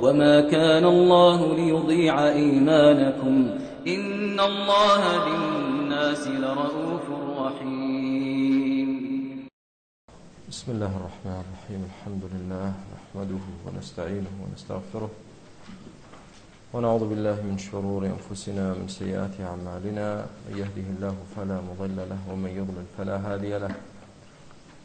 وما كان الله ليضيع إيمانكم إن الله بالناس لرؤوف رحيم بسم الله الرحمن الرحيم الحمد لله نحمده ونستعينه ونستغفره ونعوذ بالله من شرور أنفسنا من سيئات أعمالنا من يهده الله فلا مضل له ومن يضلل فلا هادي له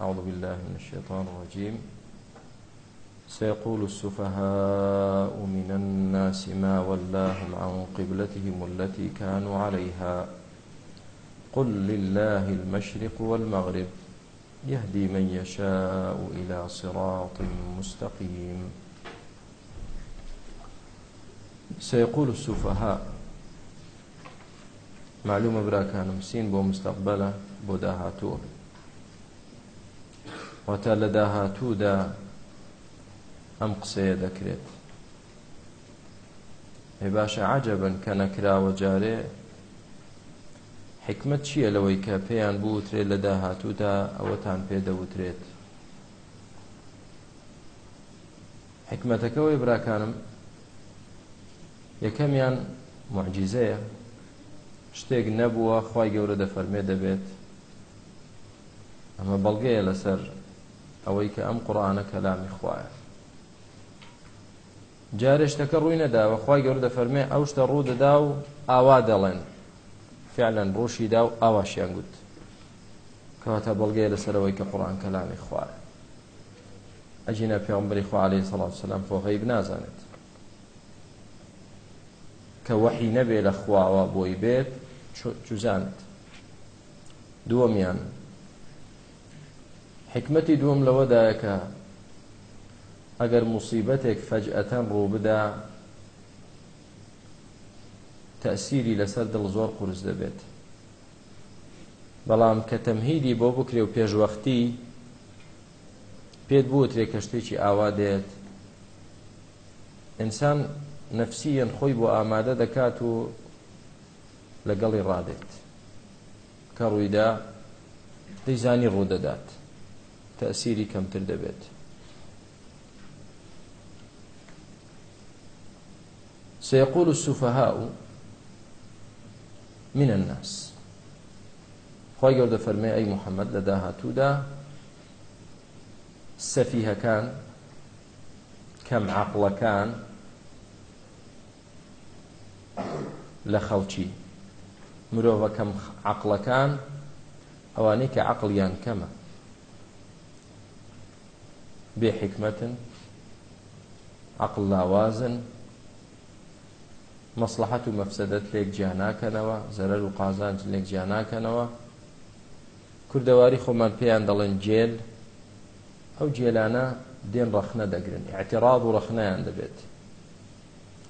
أعوذ بالله من الشيطان الرجيم سيقول السفهاء من الناس ما ولاهم عن قبلتهم التي كانوا عليها قل لله المشرق والمغرب يهدي من يشاء إلى صراط مستقيم سيقول السفهاء معلومة براكان مسين بو مستقبلة بو داهاتوه وەتا لە داهاتوودا ئەم قسەیە دەکرێت هێ باشە عجەبن کە نەکراوە جارێ حکمت چییە لەوەی کە پێیان بوترێت لە داهاتوودا ئەوەتان پێدەوترێت حکمتەکەەوەی براکانم یەکەمیان معجزەیە شتێک نەبووە خی گەورە دەفەرمێ دەبێت ئەمە بەڵگەیە لەسەر ئەوەی کە ئەم قڕانە کەلامی خوایە جارێشتەکە ڕووی نەداوە خی گەور دەفەرمێ ئەو شتە ڕوو دەدا و ئاوا دەڵێن فعلەن ڕۆشیدا و ئاواشیان گوت کەواتە بەڵگەی لەسەرەوەی کە قڕان کەلامی خوارە ئەجینە پێمبری خوعاالی سەڵات سلام بۆ غەیب نازانێت کە وەحی نەبێ لە خواوە بۆی بێت جوزانت دووەمیان حکمەتی دووەم لەوەدایەکە ئەگەر مصیبەتێک فەجئەتەن ڕوو بدا تەسیری لەسەر دڵ زۆر قرس دەبێت بەڵام کە تەمهیدی بۆ بکرێ و پێشوەختی پێت بوترێ کە شتێکی ئاوا دێت ئینسان نەفسیەن خۆی بۆ ئامادە دەکات و لەگەڵی ڕادێت کە ڕوویدا دەیزانی ڕوودەدات تەسیری کەمتر دەبێت سيقول السفهاء من الناس خۆی گەوردە فەرمێ ئەی محەممەد لە داهاتوودا سەفیهەکان کەم عقڵەکان لە خەڵکی مرۆڤە کەم عقلەکان ئەوانەی کە عقلیان کەمە بێحکمەتن عقل لاوازن مەسلحەت و مەفسەدەت لێک جیاناکەنەوە زەرەر و قازانج لێک جیاناکەنەوە کوردەواری خۆمان پێیان دەڵێن جێل ئەو جێلانە دێن ڕەخنە دەگرن اعتراض و ڕەخنەیان دەبێت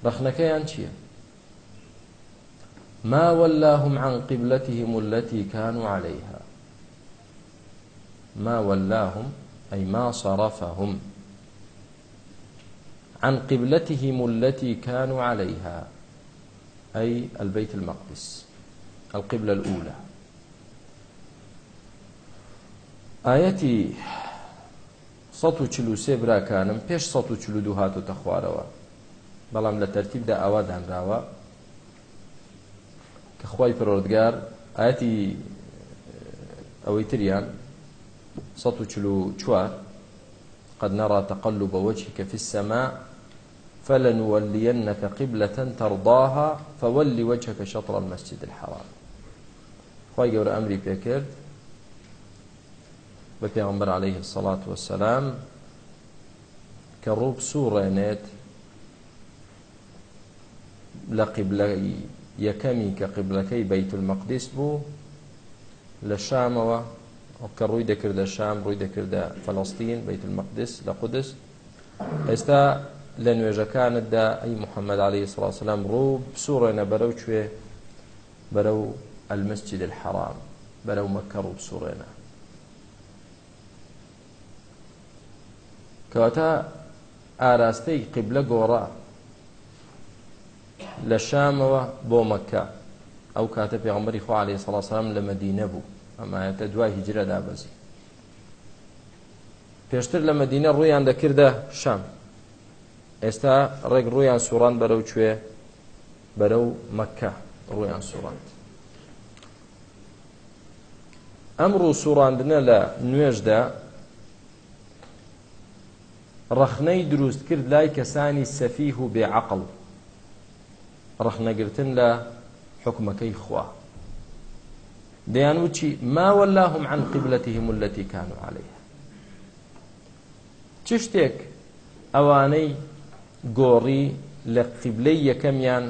ڕەخنەکەیان چییە ما ولاهم عن قبلتهم التي كانوا عليها ما ولاهم أي ما صرفهم عن قبلتهم التي كانوا عليها أي البيت المقدس القبلة الأولى آيتي سەد و چلو سێ براکانم پێش سەد و چلو دوو هاتوتە خوارەوە بەڵام لە تەرتیبدا ئاوا دانراوە کە خی پرۆردگار ئاەتی ئەوەی تریان 144 قد نرى تقلب وجهك في السماء فلنولينك قبلة ترضاها فول وجهك شطر المسجد الحرام خواهي قول أمري بيكرد ببيغمبر عليه الصلاة والسلام كروب سورينات لقبلي يكمي كقبلتي بيت المقدس بو لشاموة کە ڕووی دەکردە شام ڕووی دەکردە فەڵستین بیت المەقدس لە قودس ئێستا لە نوێژەکانتدا ئەی محەممەد عليه سلاسلام ڕوو بسوڕێنە بەرەو کوێ بەرەو المسجد الحرام بەرەو مەکە ڕوو بسوڕێنە کەواتە ئاراستەی قبلە گۆڕا لە شامەوە بۆ مەکە ئەو کاتە پێغمبەری خو عليه سلاسلام لە مدینە بوو ئەمایەتە دوای هیجرە دابەزی پێشتر لە مدینە ڕوویان دەکردە شام ئێستا ڕێک ڕوویان سوڕان بەرەو کوێ بەرەو مەکە ڕوویان سوڕاند ئەمڕوو سوڕاندنە لە نوێژدا ڕخنەی دروست کرد لای کەسانی سەفیه و بێعقل ڕخنەگرتن لە حکومەکەی خوا دەیان وچی ماوەلاهم عن قبلتهم التي كانوا عليها چ شتێک ئەوانەی گۆڕی لە قیبلەی یەکەمیان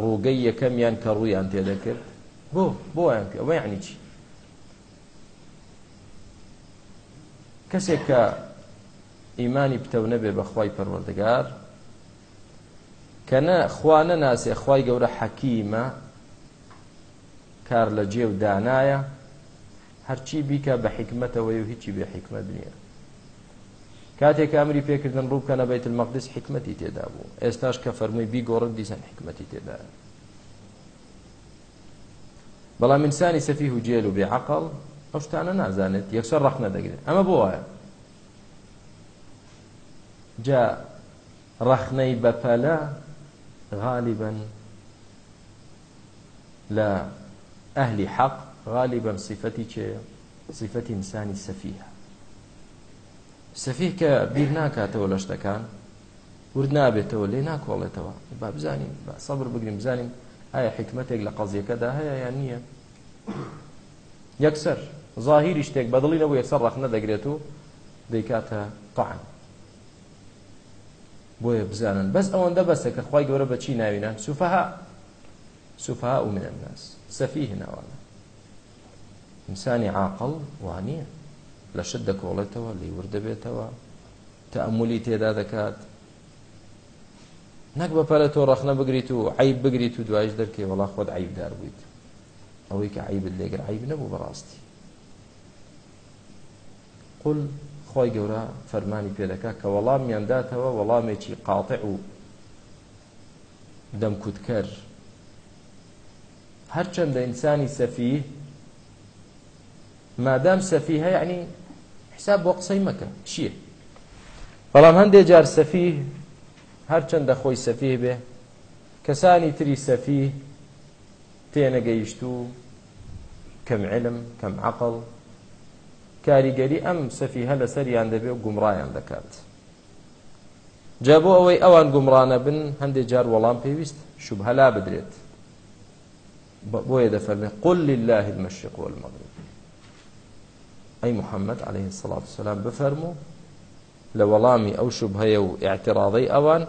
ڕووگەی یەکەمیان کە ڕوویان تێدەکرد بۆ بۆیان ئەوە یعنی چی کەسێک کە ئیمانی پتەو نەبێ بەخوای پەروەردگار کە نە خوا نەناسێ خی گەورە حەکیمە کار لە جێ و دانایە هەرچی بیکە بە حکمەتەوەی و هیچی بێ حکمت نییە کاتێک ئەمری پێکردن ڕووکە نە بێت المەقدس حکمەتی تێدا بوو ئێستاش کە فەرمووی بیگۆڕت دیسان حکمەتی تێدا بەڵام ئینسانی سەفی و جێل و بێعقڵ ئەو شتانە نازانێت یەکسەر ڕەخ نەدەگرێت ئەمە بۆ وایە جا ڕەخنەی بەپەلە غاالبا لە ئەهلی حەق غالبا صفەتی چێ صفەتی ئینسانی سەفیە سەفیه کە بیر ناکاتەوە لە شتەکان ورد نابێتەوە لێ ناکۆڵێتەوە با بزانین سەبر بگرین بزانین ئایا حکمتێک لە قەزیەکەدا هەیە یان نییە یەکسەر ظاهیری شتێک بەدڵی لەبوو یەکسەر ڕەخ نەدەگرێت و دەیکاتە تەعن بۆیە بزانن بەس ئەوەندە بەسە کە خی گەورە بەچی ناوینە سوفەها سوفەها و من الناس سەفیه ناوانە ئینسانی عاقڵ وانە لە شت دەکۆڵێتەوە لەیور دەبێتەوە تەمولی تێدا دەکات نەک بەپەرە تۆ ڕەخنە بگریت و عیب بگریت و دوایش دەرکێ وڵا خۆت عیبدار بوویت ئەوەی کە عیبت لێگر عیب نەبوو بەڕاستی قل خۆی گەورە فەرمانی پێدەکە کە وەڵامیانداتەوە وەڵامێکی قاتع و دەمکوتکەر هەرچەندە ئینسانی سەفی مادام سەفی هەیە ینی حساب بۆ قسەی مەکە چییە بەڵام هەندێک جار سەفی هەرچەندە خۆی سەفی بێ کەسانی تری سەفی تێنەگەیشت و کەم علم کەم عقل کاریگەری ئەم سەفیهە لە سەریان دەبێ و گومڕایان دەکات جا بۆ ئەوەی ئەوان گومڕانە بن هەندێک جار وەڵام پێویست شوب هەلا بدرێت بۆیە دەفەرمێ قل لله المشرق والمغرب ئەی محەممەد عليه الصلاة والسلام بفەرمو لە وەڵامی ئەو شوبهەیە و اعتراضی ئەوان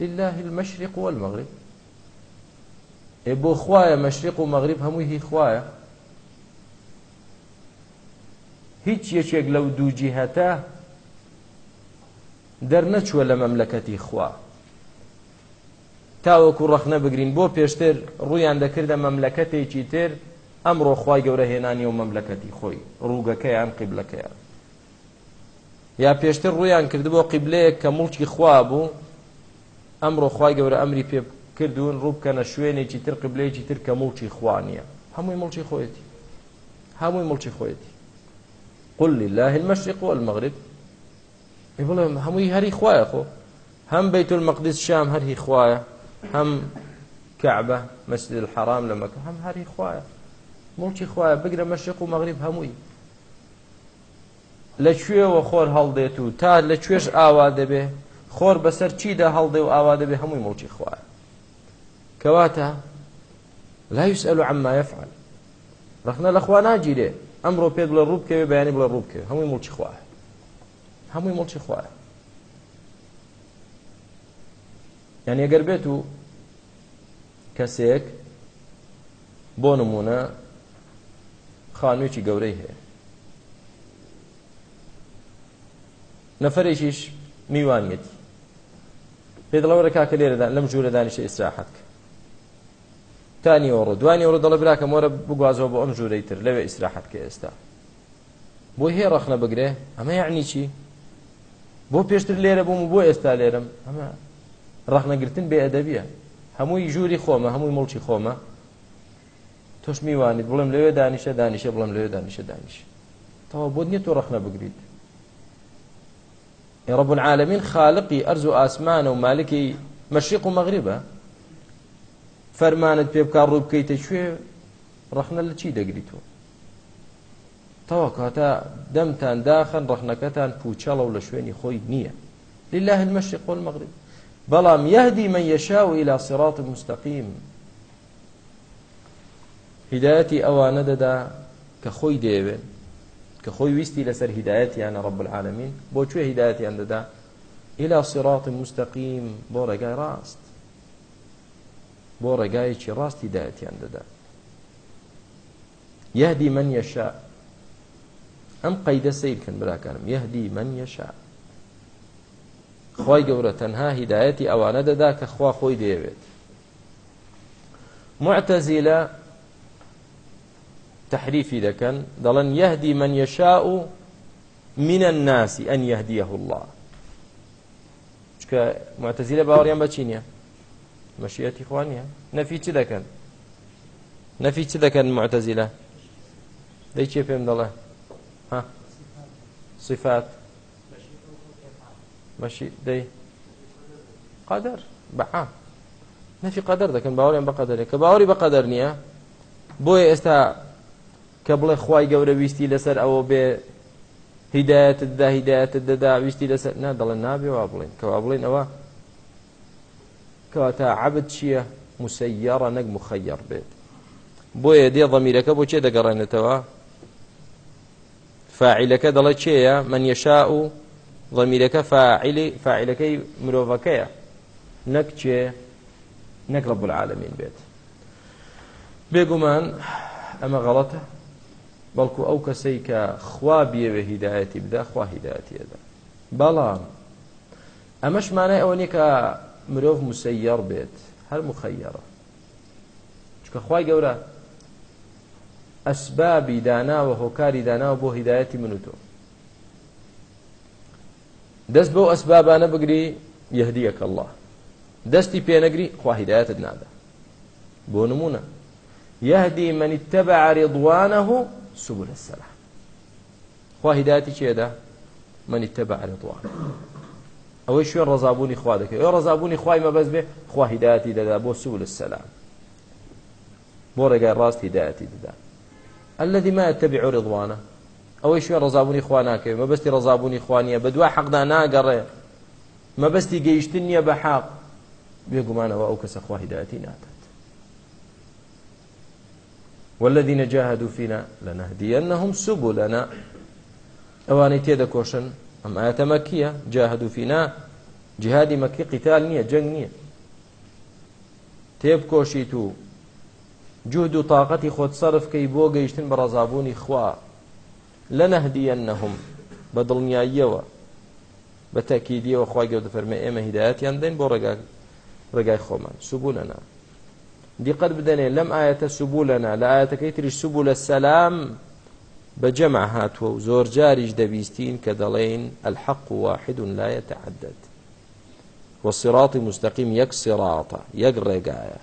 لله المشرق والمغرب ئێ بۆ خوایە مەشرق و مەغریب هەمووی هی خوایە هیچ یەکێک لەو دوو جیهەتە دەرنەچوە لە مەملەکەتی خوا تاوەکو ڕەخنە بگرین بۆ پێشتر ڕویان دەکردە مەملەکەتێکی تر ئەمڕۆ خی گەورە هێنانی و مەملەکەتی خۆی ڕووگەکەیان قیبلەکەیان یا پێشتر ڕویان کردبوو قیبلەیە کە مڵکی خوا بوو ئەمڕۆ خی گەورە ئەمری پێ کردوون ڕووبکەنە شوێنێکی تر قبلەیەکی تر کە مڵکی خوانیە هەمووی مڵکی خۆیەتی هەمووی مڵکی خۆیەتی قل لله المشرق والمغرب بڵێ هەمووی هەری خوایە خۆ هەم بەیت المەقدس شام هەرهی خوایە هەم کەعبە مەسجد الحرام لە مەکە هەم هەری خوایە مڵکی خوایە بگرە مەشرق و مەغریب هەمووی لەکوێوە خۆر هەڵدێت و تا لەکوێش ئاوا دەبێ خۆر بەسەر چیدا هەڵدێ و ئاوا دەبێ هەمووی مڵکی خوایە کەواتە لا يسأل عما يفعل رخنا لەخوا ناگیرێ ئەمڕۆ پێ بڵە ڕووبکەوێ بەیانی بڵە ڕووبکە هەمووی مڵکی خوایە هەمووی مڵکی خوایە یعنی ئەگەر بێت و کەسێک بۆ نمونە خانوویکی گەورەی هەیە نەفرێکیش میوانگەتی پێ دڵەوەرە کاکە لێرەدا لەم جوورە دانیشە ئیسراحەتکە تانی وەڕۆ دوانی وەڕۆ دەڵە براکە مۆرە بگوازەوە بۆ ئەم ژوورەی تر لەوێ ئیسراحەت کە ئێستا بۆ هێ ڕەخنە بگرێ ئەمە یعنی چی بۆ پێشتر لێرە بووم بۆ ئێستا لێرم ئەمە ڕخنەگرتن بێ ئەدەبیە هەمووی ژووری خۆمە هەمووی مڵکی خۆمە تۆش میوانیت بڵم لەوێ دانیشە دانیشە بڵم لەوێ دانیشە دانیش تەوا بۆ نییە تۆ ڕخنە بگریت رب العالمین خالقی ئەرز و ئاسمانە و مالکی مەشیق و مەغریبە فەرمانت پێ بکار ڕوو بکەیتە کوێ ڕخنە لە چی دەگریتەوە تەوا کاتە دەمتان داخن ڕخنەکەتان پوچەڵە و لە شوێنی خۆی نییە لله المەشیق والمەغرب بەڵام یهدی من یشاو إلى صراط مستقیم هدایەتی ئەوانە دەدا کە خۆی دەیەوێت کە خۆی ویستی لەسەر هدایەتیانە ڕب العالمین بۆ کوێ هدایەتیان دەدا إلى صراط مستقیم بۆ ڕێگای ڕاست بۆ ڕێگایەکی ڕاست هدایەتیان دەدا یهدی من یشا ئەم قەیدە سیرکن براکانم یهدی من یشا خی گەورە تەنها هیدایەتی ئەوانە دەدا کە خوا خۆی دەیەوێت معتەزی لە تحریفی دەکەن دەڵەن یهدی من یەشاء و منە الناسی ئەن یهدیەه الله چکە معتەزی لە باوەڕیان بەچی نییە مەشیەتی خوا نیە نەفی چی دەکەن نەفی چی دەکەن معتەزی لە دەی چێ پێم دەڵێ ها صفات ماشي دي قدر بحا نفي قدر دكن باوري بقدر كباوري بقدر نيا بوي استا كبل خواي گەورە ویستی لەسەر ئەوە بێ هیدایەتت دا هیدایەتت دەدا ویستی لەسەر نا دەڵێن نابێوا بڵێن کەوا بڵێن ئەوە کەواتە عبد چییە مسەیارە نەک مخەیەڕ بێت بۆیە دێ ضەمیرەکە بۆ چێ دەگەڕێنێتەوە فاعیلەکە دەڵێ چێە من یەشاء و ضمیرەکە فاعلی فاعلەکەی مرۆڤەکەیە نەک چێ نەک رب العالمین بێت بێگومان ئەمە غەڵەتە بەڵکو ئەو کەسەی کە خوا بیەوێ هیدایەتی بدا خوا هیدایەتیەدا بەڵام ئەمەش مانای ئەوە نیکە مرۆڤ مسەیەڕ بێت هەر مخەیەڕە چکە خوای گەورە ئەسبابی داناوە هۆکاری داناوە بۆ هیدایەتی من و تۆ دەست بەو ئەسبابانە بگری یهدیەکە الله دەستی پێنەگری خواهیدایەتت نادا بۆ نمونە یهدی من اتبع رضوانه سبل السلام خواهیدایەتی چێدا من اتبع رضوانه ئەوەی شوێن ڕزابوونی خوا دەکەی ئەو ڕزابوونی خوای مەبەز بێ خواهیدایەتی دەدا بۆ سبل السلام بۆ ڕێگای ڕاست هیدایەتی دەدا الذي ما يتبع رضوانه ئەوەی شوێ ڕزابوونی خوا ناکەوێت مەبستی ڕزابوونی خوانیە بە دوای حەقدا ناگەڕێ مەبستی گەیشتن نییە بە حاق بێگومانەوە ئەو کەسە خوا هیداەتی ناتات والذینە جاهدوا فینا لەنەهدیەنەهم سبولنا ئەوانەی تێدە کۆشن ئەم ئاەتە مەکیە جاهدوا فینا جهادی مەکی قیتال نییە جەنگ نییە تێبکۆشیت و جود و تااقەتی خۆت سەرفکەی بۆ گەیشتن بە ڕزابوونی خوا لەنەهدیەنەهم بە دڵنیاییەوە بە تاکیدیەوە خی گەوت فەرمە ئێمە هیداەتیان دەین بۆ ڕێگا ڕێگای خۆمان سوبولەنا دیقەت بدەنێ لەم ئاەتە سوبولەنا لە ئاەتەکەی تریش سوبولە سەسلام بەجەمع هاتووە و زۆر جاریش دەبیستین کە دەڵێن الحق واحد لا يتعدد والصراط مستقيم يك صراطة يك رقاية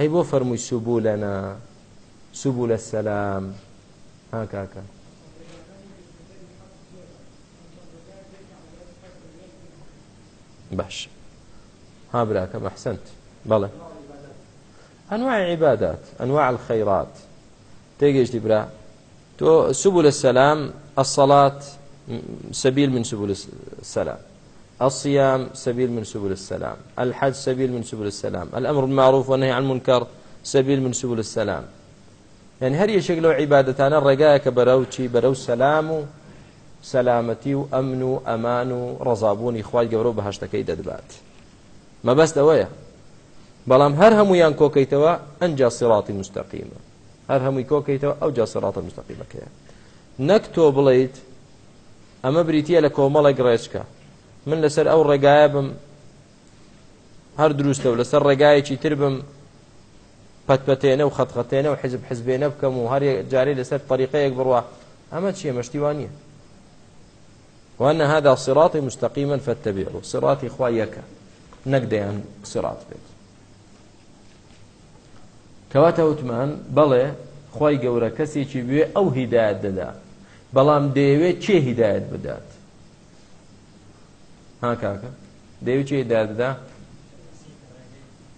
أي بو فرمي سبولنا سبول السلام هكاكا باش ها براكم أحسنت بلى أنواع عبادات أنواع الخيرات تيجي برا تو سبل السلام الصلاة سبيل من سبل السلام الصيام سبيل من سبل السلام الحج سبيل من سبل السلام الأمر بالمعروف والنهي عن المنكر سبيل من سبل السلام يعني هر يشكله عبادتان الرقاك براوتشي براو السلام سەلامەتی و ئەمن و ئەمان و ڕزابوونی خوای گەورە بە هەشتەکەی دەدبات مەبەست ئەوەیە بەڵام هەر هەمویان کۆکەیتەوە ئەنج سیڵاتی مستەقیمە هەر هەمووی کۆکەیتەوە ئەو جا سیڵاتە مستەقیمەکەیە نەک تۆ بڵیت ئەمە بریتە لە کۆمەڵێک ڕێچکە من لەسەر ئەو ڕێگایە بم هەر دروستە و لەسەر ڕێگایەکی تر بم پەتپەتێنە و خەتخەتێنە و حزب حزبێنە بکەم و هەر جارێ لەسەر طریقەیەک بڕوە ئەمە چیە مەشتیوانە وأن هذا صراطي مستقيما فاتبعوا صراطي خوايك نقدي عن صراط بيت کەواتە وتمان بەڵێ خی گەورە کەسێکی بێ ئەو هیداەت دەدا بەڵام دەیەوێت چێ هیداەت بدات ها کاکە دەیوت چێ داددا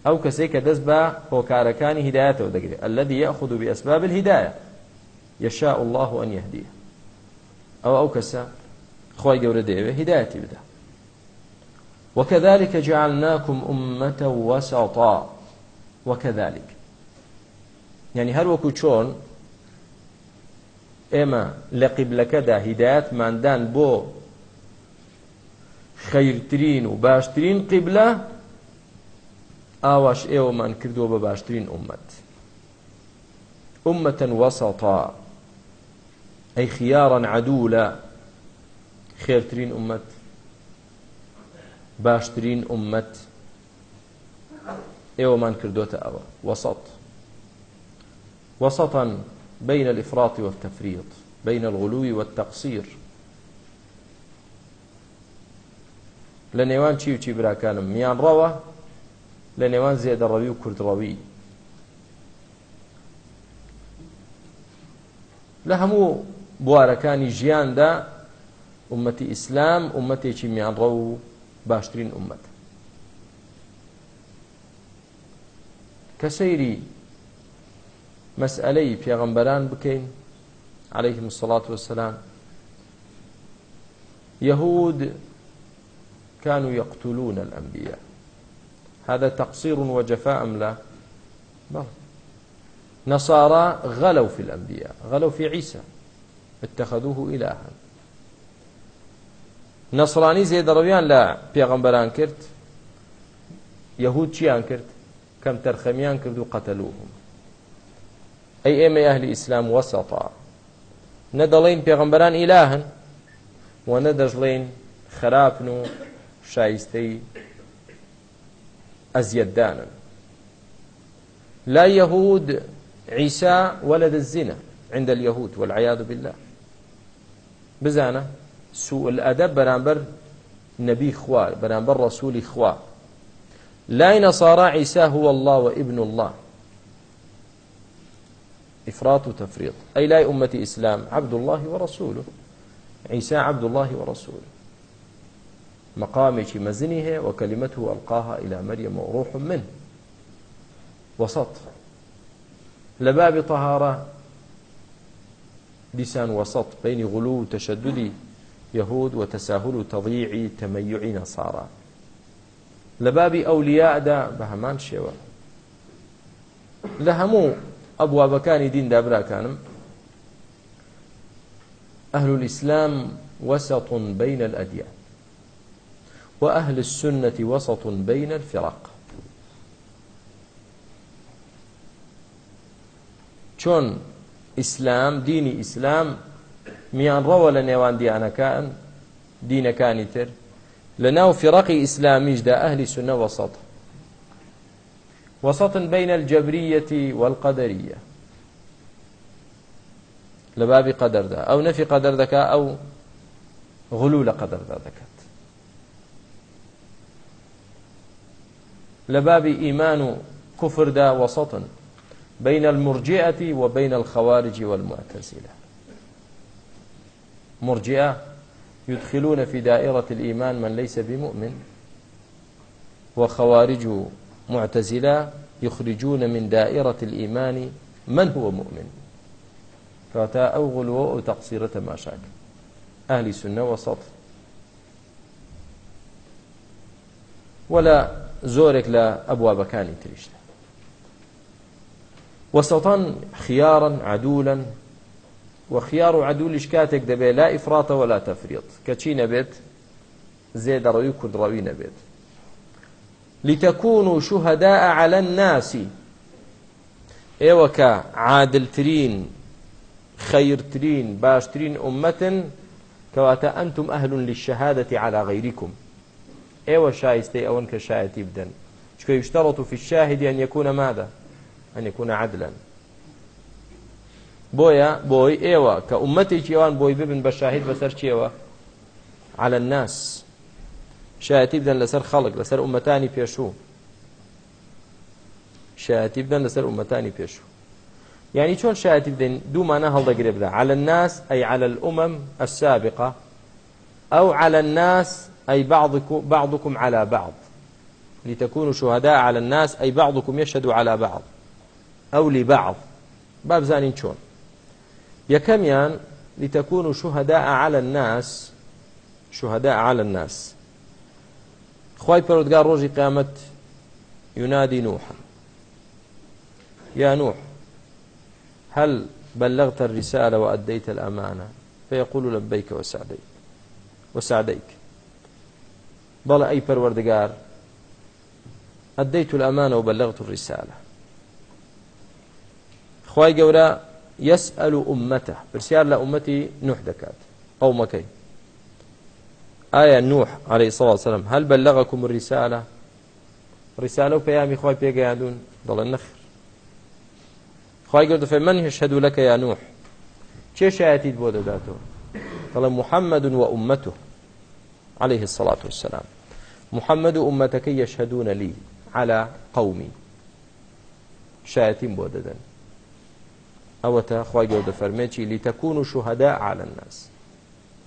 ئەو کەسێک کە دەست بە هۆکارەکانی هیداەتەوە دەگرێت ئەلدی یاخود و بێ ئەسباب الهدایە یشاء الله أن يهديه أو أو كسا خی گەورە دەیەوێ هیداەتی بدە وەکەذلكکە جعلناکم عمەتە وەسەڵتا وەکەذلك یعنی هەروەکو چۆن ئێمە لە قیبلەکەدا هیداەتماندان بۆ خەیرترین و باشترین قیبلە ئاواش ئێوەمان کردووە بە باشترین عمەت عمەتەن وەسەڵتا ئەی خیاڕەن عدوولا خێرترین ئومەت باشترین ئومەت ئێوەمان کردوتە ئەوە وسط وسطا بين الإفراط والتفريط بين الغلو والتقصير لە نێوان چی و چی براکانم میان ڕەوە لە نێوان زێدەڕەوی و کوردڕەوی لە هەموو بوارەکانی ژیاندا ئومەتی ئیسلام ئومەتێکی میانڕە و باشترین ئومەت کە سەیری مەسئلەی پێغەمبەران بکەین عليهم الصلاة والسلام يهود كانوا يقتلون الأنبياء هذا تقصير وجفاء أم لا بل نصارى غلوا في الأنبياء غلوا في عيسى اتخذوه إلها نەسرانی زێدەڕەویان لە پێغەمبەران کرد یەهود چیان کرد کەم تەرخەمیان کرد و قەتەلوهم ئەی ئێمە ئەهلی ئیسلام وەسەتا نەدەڵین پێغەمبەران ئیلاهن و نەدەژڵین خراپن و شایستەی ئەزیەتدانن لا يهود عيسى ولد الزنا عند اليهود والعياذ بالله بزانه سوء الأدب برانبر نبي خوا برانبر رسول خوا لا نصارى عيسى هو الله وابن الله إفراط وتفريط أي لا أمة إسلام عبد الله ورسوله عيسى عبد الله ورسوله مقامك مزنه وكلمته ألقاها إلى مريم وروح منه وسط لباب طهارة لسان وسط بين غلو وتشدد يهود وتساهل تضييع تميع نصارى لباب أولياء دا بهمان شوى لهمو أبوابكان دين دابرا كانم أهل الإسلام وسط بين الأديان وأهل السنة وسط بين الفرق چۆن ئیسلام دینی ئیسلام میانڕەوە لە نێوان دیانەکان دینەکانی تر لە ناو فڕقی ئیسلامیشدا ئەهلی سنە وەسەڵ وسطن بين الجبرية والقدرية لباب قدر ده أو نفي قدر ذكاء أو غلول قدر ذكاء لباب إيمان كفر دا وسط بين المرجئة وبين الخوارج والمعتزلة مرجئة يدخلون في دائرة الإيمان من ليس بمؤمن وخوارج معتزلة يخرجون من دائرة الإيمان من هو مؤمن فاتا أو غلو أو تقصيرة ما شاك أهل سنة وسط ولا زورك لا أبواب كان تريشتا وسطا خيارا عدولا وخيار عدولیش کاتێک دەبێت لا ئیفراتە ولا تەفریت کە چی نەبێت زێدەڕەوی کوردڕەوی نەبێت لتەکون و شوهدا على الناس ئێوە کە عادلترین خەیرترین باشترین ئومەتن کەواتە ئەنتم ئەهلون للشهادة على غيركم ئێوە شایستەی ئەوەن کە شایەتی بدەن چکە یشتەڕەت و في الشاهد أن يكون ماذا أن يكون عدلا بۆیە بۆی ئێوە کە عومەتێکیوان بۆی ببن بە شاهید بەسەر چێوە على الناس شایەتی بدەن لەسەر خەڵک لەسەر عومەتانی پێشوو شایەتی بدەن لەسەر عومەتانی پێشوو یعنی چۆن شایەتی بدەین دوومانە هەڵدەگرێ بدە على الناس ئەی على الأمم السابقة أو على الناس أي بعضكم, بعضكم على بعض لتكونوا شهداء على الناس أي بعضكم يشهد على بعض أو لبعض باب زانين شون یەکەمیان لتەکون و شوهدا على الناس شوهدا على الناس خی پەرودگار ڕۆژی قیامەت ينادي نوحا يا نوح هل بلغت الرسالة وأديت الأمانة فيقول لبيك وسعديك وسعديك بل أي پروردگار أديت الأمانة وبلغت الرسالة خواي قولا يسأل أمته برسيار لأمتي نوح دكات قومكي آية نوح عليه الصلاة والسلام هل بلغكم الرسالة رسالة وبيامي خواي بيقادون ضل النخر خواي قلت فمن يشهد لك يا نوح چه شایەتی بۆ دەداتەوە دەڵێ محەممەد و ئومەته عليه الصلاة والسلام محەممەد و ئومەتەکەی یەشهدونە لی على قومی شایەتیم بۆ دەدەن ئەوەتە خی گەوتە فەرمێکی لیتەکون و شوهدا عاالە ناس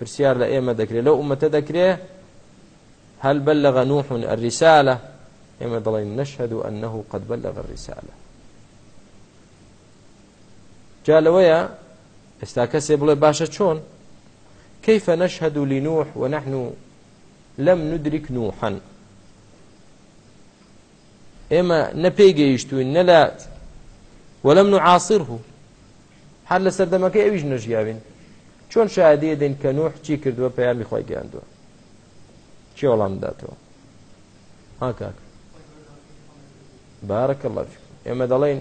پرسیار لە ئێمە دەکرێت لەو ئومەتە دەکرێت هەل بەل لەغە نوحون ئەریسالە ئێمە دەڵێن نەشهد و ئەنەه قەت بەل لەغە ریسالە جالەوەیە ئێستا کەسێ بڵێ باشە چۆن كيف نشهد لنوح ونحن لم ندرك نوحا ئێمە نەپێگەیشتوین نەلات وەلم نعاصره هەر لە سەردەمەکەی ئەویش نەژیاوین چۆن شادیە دێن کە نوح چی کردووە پەیامی خۆی گەیاندووە چی وەڵام داتەوە هاکاک بارەکە لەف ئێمە دەڵێن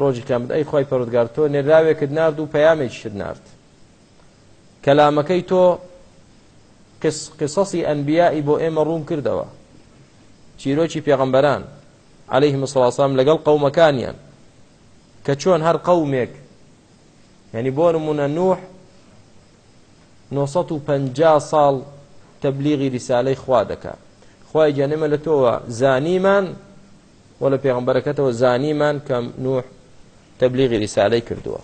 ڕۆژی کامت ئەی خۆی پەرودگار تۆ نێراوێکت نرد و پەیامێک شت نرد کەلامەکەی تۆ قسەسی ئەنبیایی بۆ ئێمە ڕوون کردەوە چیرۆکی پێغەمبەران عليه مسڵاسام لەگەڵ قەومەکانیان کە چۆن هەر قەومێک ینی بۆ نمونە نوح 950 ساڵ تەبلیغی ریسالەی خوا دەکا خی گەنمە لە تۆوە زانیمان و لە پێغمبەرەکەتەوە زانیمان کەم نوح تەبلیغی ریسالەی کردووە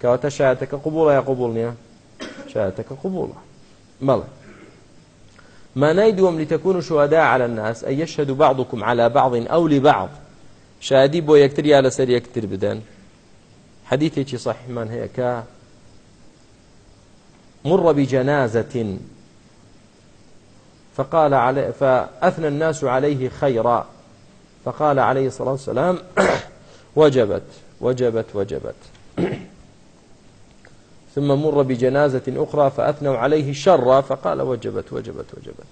کەواتە شایەتەکە قوبوڵە یا قوبول نییە شایەتەکە قوبوڵە بەڵێ مانای دووەم لتەکون و شوهداء على الناس أن يشهد بعضكم على بعض أو لبعض شادی بۆ یەکتر یا لەسەر یەکتر بدەن حديثي صحيح من هيك مر بجنازة فقال علي فأثنى الناس عليه خيرا فقال عليه الصلاة والسلام وجبت وجبت وجبت ثم مر بجنازة أخرى فأثنوا عليه شرا فقال وجبت وجبت وجبت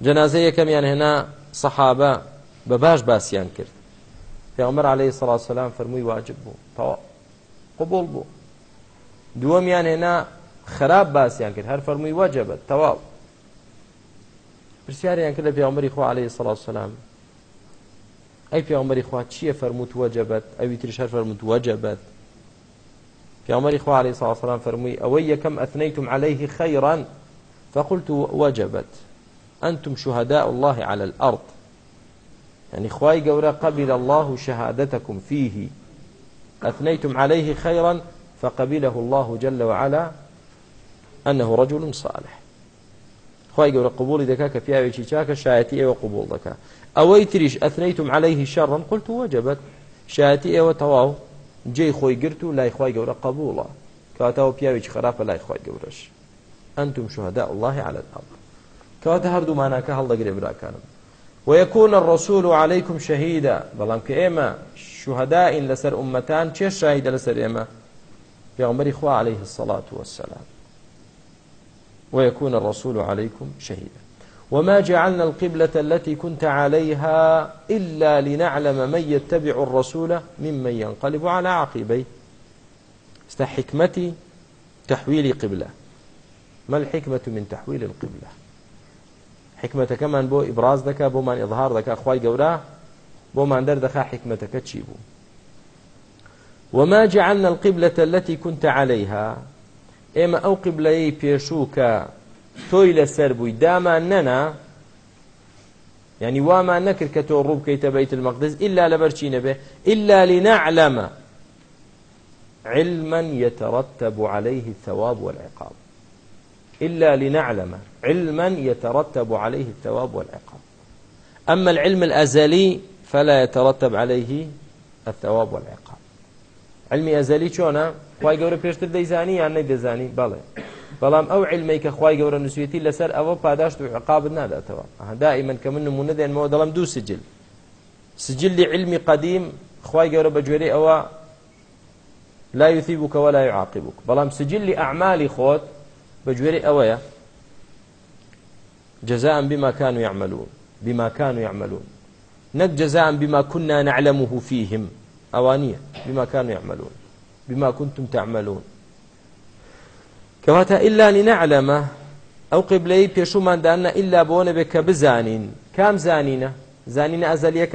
جنازة كم يعني هنا صحابة بباش باسيان كرت پێغمبەر عليه سڵات سلام فەرمووی واجب بوو تەوا قبول بوو دووەمیان هێنا خراب باسییان کرد هەر فەرمووی واجبە تەواو پرسیاریان کرد لە پێغمبەری خوا عليه سڵات سلام ئەی پێغمبەری خوا چییە فەرمووت وەجبەت ئەوی تریش هەر فەرمووت وەجبەت پێغمبەری خوا عليه سڵات سلام فەرمووی ئەوەی یەکەم ئەثنەیتم عليه خەیڕان فقلت وجبت أنتم شهداء الله على الأرض يعني خواي قورا قبل الله شهادتكم فيه أثنيتم عليه خيرا فقبله الله جل وعلا أنه رجل صالح خواي قورا قبول دكاك في أبي شاك شايتي وقبول دكا أوي تريش أثنيتم عليه شرا قلت وجبت شايتي وتواو جي خوي قرتو لا خواي قورا قبولا كاتاو بياويش خرافة لا خواي قورش أنتم شهداء الله على الأرض كاتهردو معناك هل دقري براكانم ويكون الرسول عليكم شهيدا بلان كإما شهداء لسر أمتان چه شاهد لسر إما بيغمبر إخوة عليه الصلاة والسلام ويكون الرسول عليكم شهيدا وما جعلنا القبلة التي كنت عليها إلا لنعلم من يتبع الرسول ممن ينقلب على عقبيه است حكمتي تحويل قبلة ما الحكمة من تحويل القبلة حکمتەکەمان بۆ ئیبراز دەکا بۆمان ئظهار دەکا خی گەورە بۆمان دەردەخا حکمتەکە چی بوو وما جعلنا القبلة التي كنت عليها ئێمە ئەو قبلەی پێشوو کە تۆی لەسەر بووی دامان نەنا ینی وامان نەکرد کە تۆ ڕوو بکەیتە بەیت المەقدس إلا لەبەرچی نەبێ إلا لنعلم علما يترتب عليه الثواب والعقاب إلا لنعلم علما يترتب عليه الثواب والعقاب أما العلم الأزلي فلا يترتب عليه الثواب والعقاب علمی ئەزەلی چۆنە خی گەورە پێشتر دەیزانی یان نەی دەزانی بەڵێ بەڵام ئەو علمی کە خی گەورە نووسێتی لەسەر ئەوە پاداشت و عقابت ناداتەوە هەدای من کە من نمونە دێنمەوە دەڵم دوو سجل سجلی علمی قدیم خی گەورە بە جێرەی ئەوە لا يثيبك ولا يعاقبك بەڵام سجلی ئەعمالی خۆت بەگوێرە ئەوەیە جزاء بما كانوا يعملون بما كانوا يعملون نك جزاء بما كنا نعلمه فيهم أوانية بما كانوا يعملون بما كنتم تعملون كواتا إلا لنعلم أو قبلي بيشو من دانا إلا بون بك بزانين كام زانينة زانينة أزليك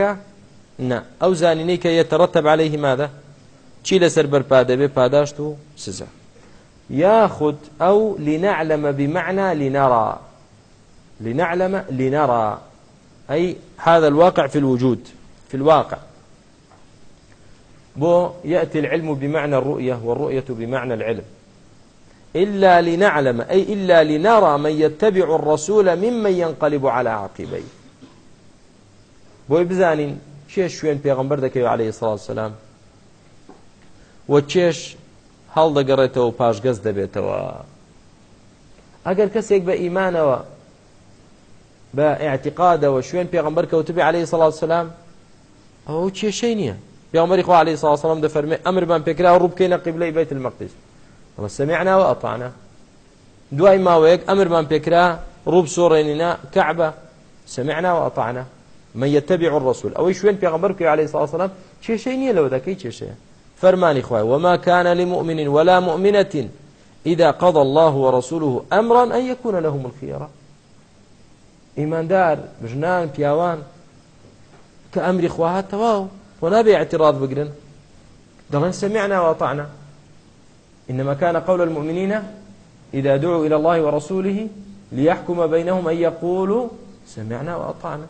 نا أو زانينيك يترتب عليه ماذا چی لەسەر بەرپادەبێ پاداشت و سزە ياخذ أو لنعلم بمعنى لنرى لنعلم لنرى أي هذا الواقع في الوجود في الواقع بو يأتي العلم بمعنى الرؤية والرؤية بمعنى العلم إلا لنعلم أي إلا لنرى من يتبع الرسول ممن ينقلب على عقبيه بۆی بزانین چێ شوێن پێغمبەر دەکەوێت عليه سلااو سلام و چێش هەڵدەگەڕێتەوە پاشگەز دەبێتەوە ئەگەر کەسێک بە ئیمانەوە بە اعتقادەوە شوێن پێغمبەر کەوتبی عليه سڵات سلام ئەو کێشەی نییە پێغمبەری خو عليه سڵ سلام دەفەرمێ ئەمر بان پێکرا ڕوو بکەینە قبلەی بێت المەقدس ئەمە سمعناوە ئەپانە دوای ماوەیەک ئەمرمان پێکرا ڕوو بسۆڕێنینا کەعبە سمعناوە ئەپانە من يتبع الرسول ئەوەی شوێن پێغمبەر کوی عليه سڵ سلام کێشەی نییە لەوە دەکەی کێشەیە فرماني خواه وما كان لمؤمن ولا مؤمنة إذا قضى الله ورسوله أمرا أن يكون لهم الخيرة إيمان دار بجنان بياوان كأمر إخواها تواو ونبي اعتراض بقرن دلن سمعنا وأطعنا إنما كان قول المؤمنين إذا دعوا إلى الله ورسوله ليحكم بينهم أن يقولوا سمعنا وأطعنا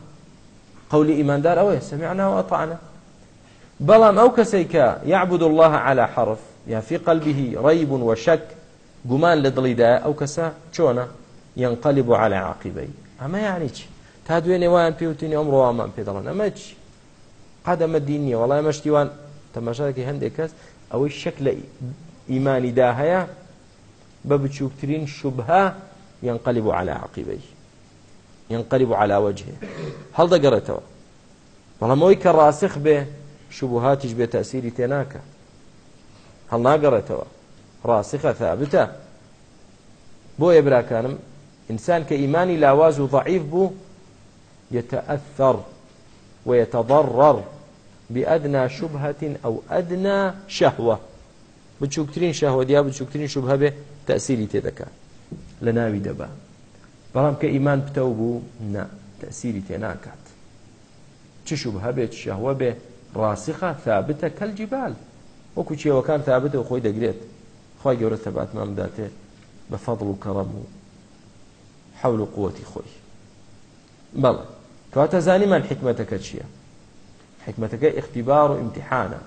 قول إيمان دار أوه سمعنا وأطعنا بەڵام ئەو کەسێک کە يعبد الله على حرف یا في قلبه ريب وشك گومان لە دڵیدا ئەو کەسە چۆنە ينقلب على عقبەی ئەمە یعنی چی تا دوێنێ وایان پێوتنی ئەم ڕوامان پێ دەڵن ئەمە چی قەدەمە دینیە وڵای مەشتیوان تەماشاکی هەندێک کەس ئەوەی شەک لە ئیمانیدا هەیە بە بچووکترین شوبها ينقلب على عقبەی ينقلب على وجهه هەڵدەگەڕێتەوە بەڵام ئەوەی کە ڕاسخ بێ شوبهاتیش بێ تەسیری تێناکە هەڵناگەڕێتەوە ڕاستیخە ثابتە بۆ ئێبراکانم ئینسان کە ئیمانی لاواز و ضعیف بوو يتأثر ويتضرر بأدنى شبهة أو أدنى شهوة بچووکترین شەهوە دیا بچووکترین شوبهە بێ تەسیری تێدەکات لە ناوی دەبا بەڵام کە ئیمان پتە بوو نا تەسیری تێناکات چ شوبهە بێت شەهوە بێ ڕاسیخە ثابتە کەلجیبال وەکو چێوەکان تابتە و خۆی دەگرێت خی گەورە تەباتمان داتێ بە فەضڵ و کەڕەم و حول و قوتی خۆی بەڵێ کەواتە زانیمان حکمتەکە چییە حکمتەکە اختیبار و امتحانە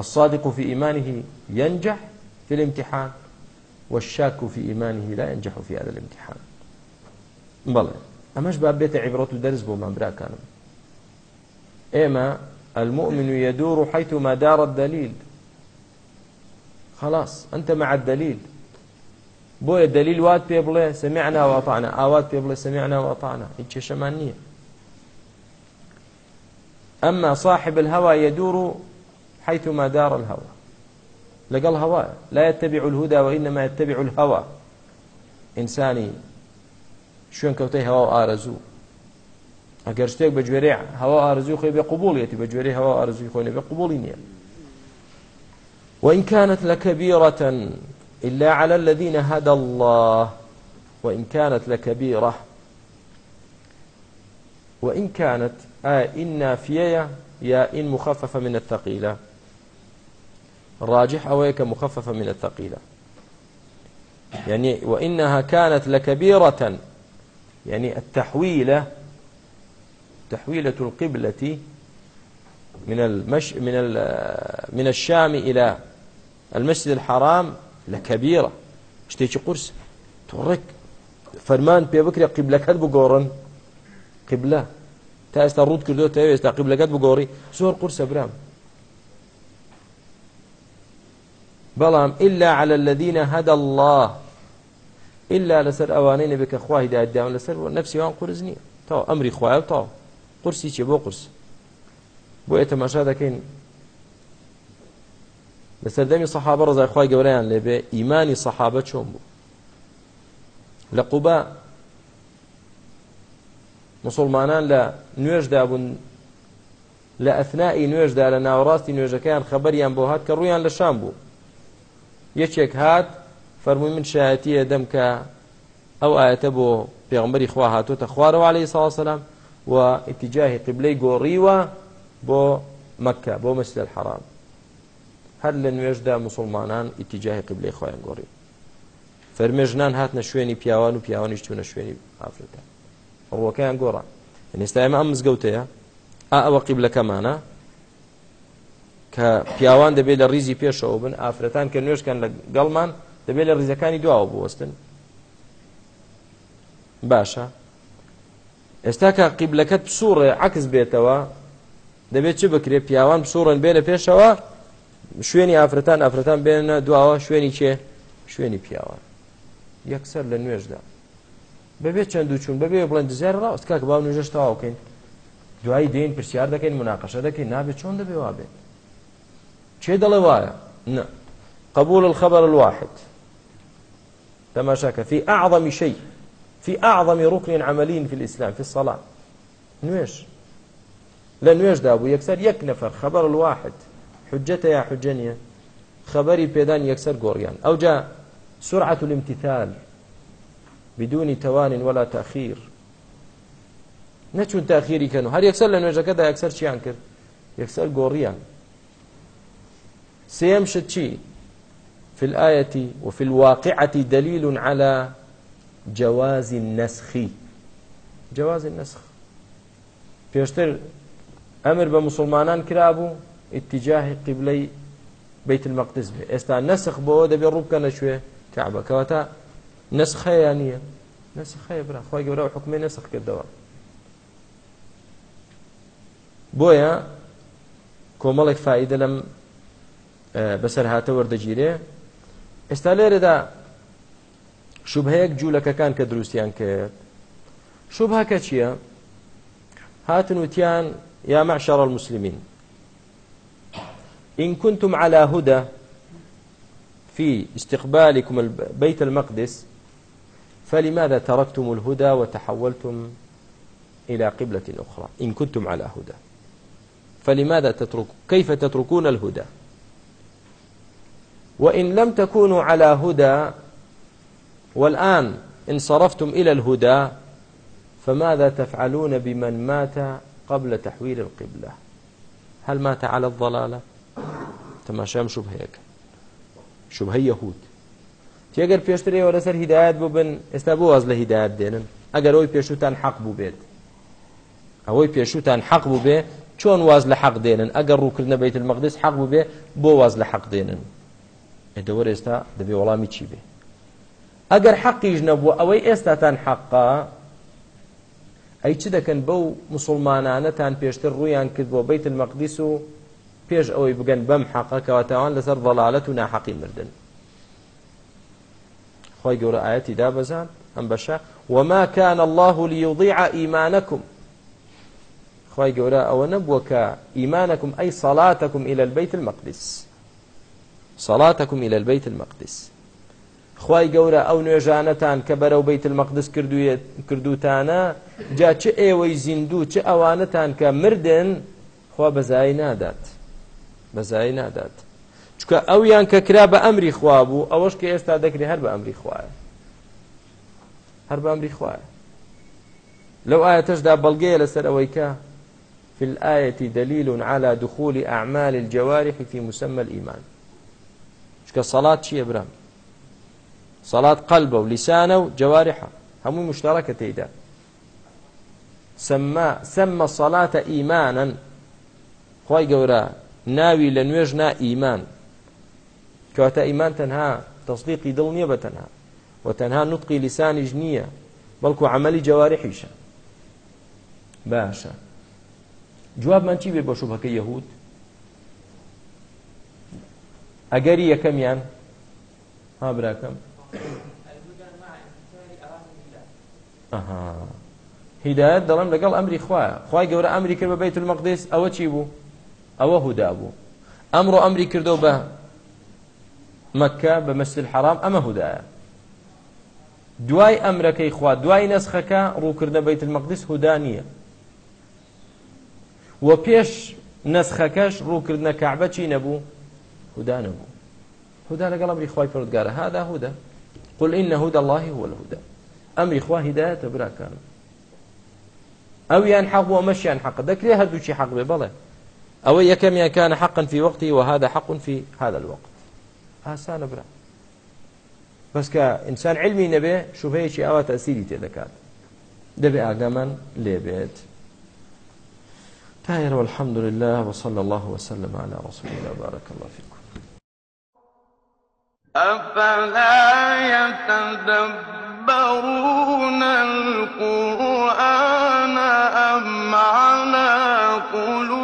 الصادق في إيمانه ينجح في الامتحان والشاك في إيمانه لا ينجح في هذا الامتحان بلى أماش باب بيت عبرة درس بو من براكانم ئێمە المؤمن يدور حيثما دار الدليل خلاص أنت مع الدليل بۆیە دلیل وات پێ بڵێ سمعنا واتانە ئاوات پێ بڵێ سمعنا واتانە هیچ کێشەمان نییە ئەمما صاحب الهوى يدور حيثما دار الهوى لەگەڵ هەوا لا يتبع الهدى وإنما يتبع الهوى إنساني شوێن کەوتەی هەوا و ئارەزوو ئەگەر شتێک بە جوێرە هەوا ئارزوی خۆی بێ قوبوڵیەتی بە جوێرەی هەوا ئارزوی خۆی لە بێ قوبوڵی نییە وإن كانت لكبيرة إلا على الذين هدى الله وإن كانت لكبيرة وإن كانت آه إن نافية يا إن مخففة من الثقيلة الراجح أويك مخففة من الثقيلة يعني وإنها كانت لكبيرة يعني التحويلة تحويلة القبلة من المش من من الشام إلى المسجد الحرام لكبيرة شتێکی قرس تۆڕێک فەرمان پێ بکرێ قیبلەکەت بگۆڕن قبلە تا ئێستا ڕوود کردو تا ئێستا قیبلەکەت بگۆڕی زۆر قرسە برام بەڵام إلا على الذين هدى الله إلا لەسەر ئەوانەی نەبێ کە خوا هیدایت داون لەسەر نفسی وان قرس نییە تا ئەمری خوایە تاوە قرسی چێ بۆ قرس بۆ یە تەماشا دەکەین لە سەردەمی سەحابە ڕزای خی گەورەیان لێبێ ئیمانی سەحابە چۆن بوو لە قوبا مسلمانان لە نوێژدا بوون لە ئەثنایی نوێژدا لە ناوەڕاستی نوێژەکەیان خەبەریان بۆ هات کە ڕویان لە شام بوو یەکێک هات فەرمووی من شایەتیە دەم کە ئەو ئاەتە بۆ پێغمبەری خوا هاتوتە خوارەوە عليه ساڵ سلام و ئتیجاهی قبلەی گۆڕیوە بۆ مەکە بۆ مەسل حرام هەر لە نوێژدا مسلمانان ئتیجاهی قبلەی خۆیان گۆڕی فەرمێژنان هاتنە شوێنی پیاوان و پیاوانی چوونە شوێنی ئافرەتە ڕوەکەیان گۆڕە ئێستا ئێمە ئەم مزگەوتەیە ئا ئەوە قیبلەکەمانە کە پیاوان دەبێت لە ریزی پێشەوە بن ئافرەتان کە نوێشکەن لە گەڵمان دەبێت لە ریزەکانی دواوە بوەستن باشە ئێستا کە قیبلەکەت سوڕێ عکس بێتەوە دەبێت چی بکرێ پیاوان سوڕن بێنە پێشەوە شوێنی ئافرەتان ئافرەتان بێنە دواوە شوێنی چێ شوێنی پیاوان یەکسەر لە نوێژدا بەبێت چەند و چوون بەبێ بڵند زیێر ڕاست کاکە باو نوێژش تاواکەین دوایی دێن پرسیار دەکەین مناقەشە دەکەین نابێت چۆن دەبێ وا بێت چێ دەڵێ وایە نه قبول الخبر الواحد تماشاك في أعظم شيء في أعظم ركن عملي في الإسلام في الصلاة نويش لا نويش دابو يكسر يكنفر خبر الواحد حجته يا حجنية خبري بيدان يكسر قوريان أو جاء سرعة الامتثال بدون توان ولا تأخير نەچون تاخیری کەن و هەر یەکسەر لە نوێژەکەدا یەکسەر چیان کرد یەکسەر گۆڕیان سێم شت چی في الآية وفي الواقعة دليل على جوازی نسخی جوازی نسخ پێشتر ئەمر بە مسلمانان کرابوو ئتیجاهی قیبلەی بیت المەقدس بێ ئێستا نسخ بۆەوە دەبێت ڕووبکە نەشوێ کەعبەکەوەتە نسخەیە نییە نسخەیە برا خۆی گەورە حکومی نسخ کردەوە بۆیە کۆمەڵێک فائدە لەم بەسەر هاتە وەردەگیرێ ئێستا لێرەدا شوبهەیەک جوولەکەکان کە دروستیان کرد شوبهەکە چییە؟ هاتن وتیان یا معشەڕ المسلمین إن كنتم على هدى في استقبالكم بيت المقدس فلماذا تركتم الهدى وتحولتم إلى قبلة أخرى إن كنتم على هدى فلماذا تترك كيف تتركون الهدى وإن لم تكونوا على هدى والآن انصرفتم إلى الهدى فماذا تفعلون بمن مات قبل تحويل القبلة هل مات على الضلالة تماشام شبهيك شبهه يهود تێگەر پێشتر ئێوە لەسەر هیداەت ببن ئێستا بۆ واز لە هیداەت دێنن ئەگەر ئەوی پێشوتان حەق بوو بێت ئەوەی پێشوتان حەق بوو بێ چۆن واز لە حەق دێنن ئەگەر ڕووکردنە بەیت مەقدس حەق بوو بێ بۆ واز لە حەق دێنن ئێدەوەر ئێستا دەبێ وەڵامی چی بێ ئەگەر حەقیش نەبووە ئەوەی ئێستاتان حەقا ئەی چ دەکەن بەو مسلمانانەتان پێشتر ڕوویان کرد بۆ بیت المەقدیس و پێش ئەوەی بگەن بەم حەقەکەواتەوان لەسەر دەڵالەت و ناحەقی مردن خۆی گەورە ئاەتی دابەزان ئەم بەشە وما كان الله ليضيع إيمانكم خواهي قولا أو نبوك إيمانكم أي صلاتكم إلى البيت المقدس صلاتكم إلى البيت المقدس خی گەورە ئەو نوێژانەتان کە بەرەو بیت المەقدس کردوتانە جا چ ئێوەی زیندوو چ ئەوانەتان کە مردن خوا بەزایی نادات بەزایی نادات چکە ئەویان کە کرا بە ئەمری خوا بوو ئەوەش کە ئێستا دەکری هەر بە ئەمری خوایە هەر بە ئەمری خوایە لەو ئاەتەشدا بەڵگەیە لەسەر ئەوەی کە في الآية دليل على دخول أعمال الجوارح في مسمى الإيمان شكا صلاة شي إبراهيم سەڵات قەلبە و لیسانە و جەوارحە هەمووی مشتەڕەکە تێیدا سەممە سەڵاتە ئیمانەن خی گەورە ناوی لە نوێژ نا ئیمان کەواتە ئیمان تەنها تەصدیقی دڵ نییە بە تەنها و تەنها نوتقی لیسانیش نییە بەڵکو عملی جەوارحیشە باشە جوابمان چی بێ بە شوبەکە یەهود ئەگەری یەکەمیان ها براکەم هیدایەت دەڵم لەگەڵ ئەمری خوایە خی گەورە ئەمری کرد بە بیت المەقدس ئەوە چی بوو ئەوە هودا بوو ئەمڕۆ ئەمری کردو بە مەکە بە مەسل حرام ئەمە هودایە دوای ئەمرەکەی خوا دوای نەسخەکە ڕووکردە بیت المەقدس هودا نییە وە پێش نەسخەکەش ڕووکردنە کەعبە چی نەبوو هودا نەبوو هودا لەگەڵ ئەمری خی پردگارە هادا هودا قل إن هدى الله هو الهدى أمري خوا هداية براكان أو يان حق ومشي عن حق ذكر هذا شيء حق ببله أو يكم كان حقا في وقته وهذا حق في هذا الوقت آسان برا بس كإنسان علمي نبي شوف هي شيء أو تأثيري تذكات دبي أقدما لبيت تاير والحمد لله وصلى الله وسلم على رسول الله بارك الله فيكم أفلا يتدبرون القرآن أم على قلوب